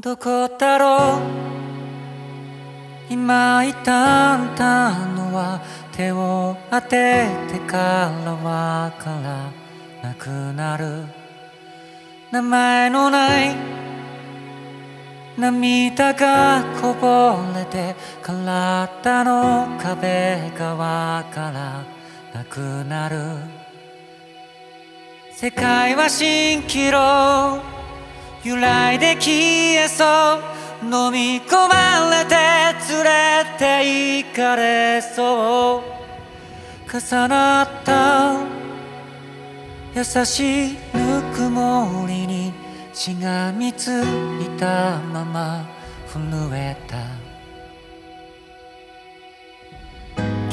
どこだろう？今いたんだのは手を当ててからわからなくなる。名前のない涙がこぼれて体の壁がわからなくなる。世界は蜃気楼。揺らいで消えそう。飲み込まれて連れて行かれそう重なった。優しいぬくもりにしがみついたまま震えた。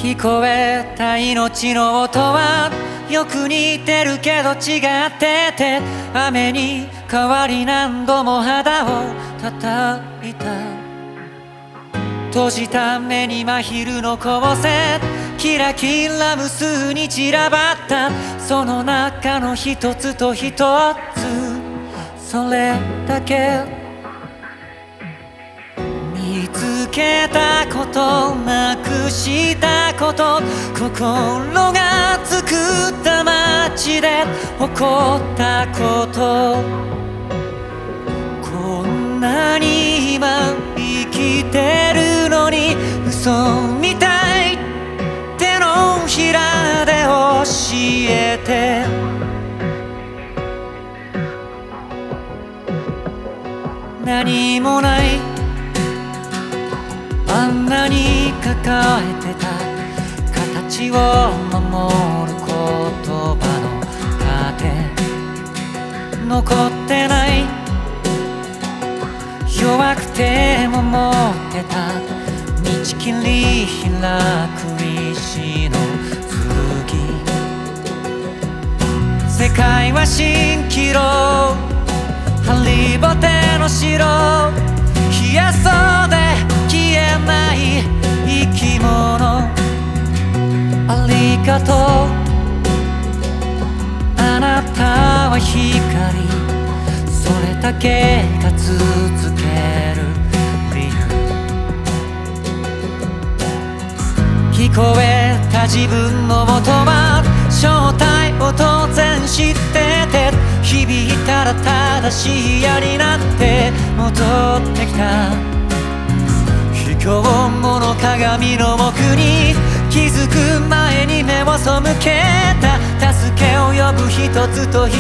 聞こえた命の音はよく似てるけど違ってて。雨に変わり何度も肌を叩いた閉じた目に真昼の光線キラキラ無数に散らばった。その中の一つと一つそれだけ見つけたことなくしたこと心が起こったこと。こんなに今生きてるのに嘘みたい手のひらで教えて。何もない。あんなに抱えてた形を守る言葉。の盾残ってない。弱くても持ってた。道切り開く石の剣世界は蜃気楼。ハリボテの城。冷やそうで消えない生き物。ありがとう。光それだけが続ける。理由聞こえた自分の音は正体を当然知ってて。響いたら正しい矢になって。戻ってきた。卑怯者鏡の奥に気づく前に目を背けた。助けを呼ぶ一つと一つ。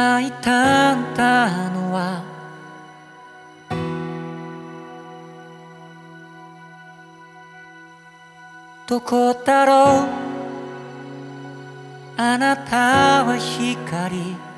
今いたんだのは。どこだろう？あなたは光。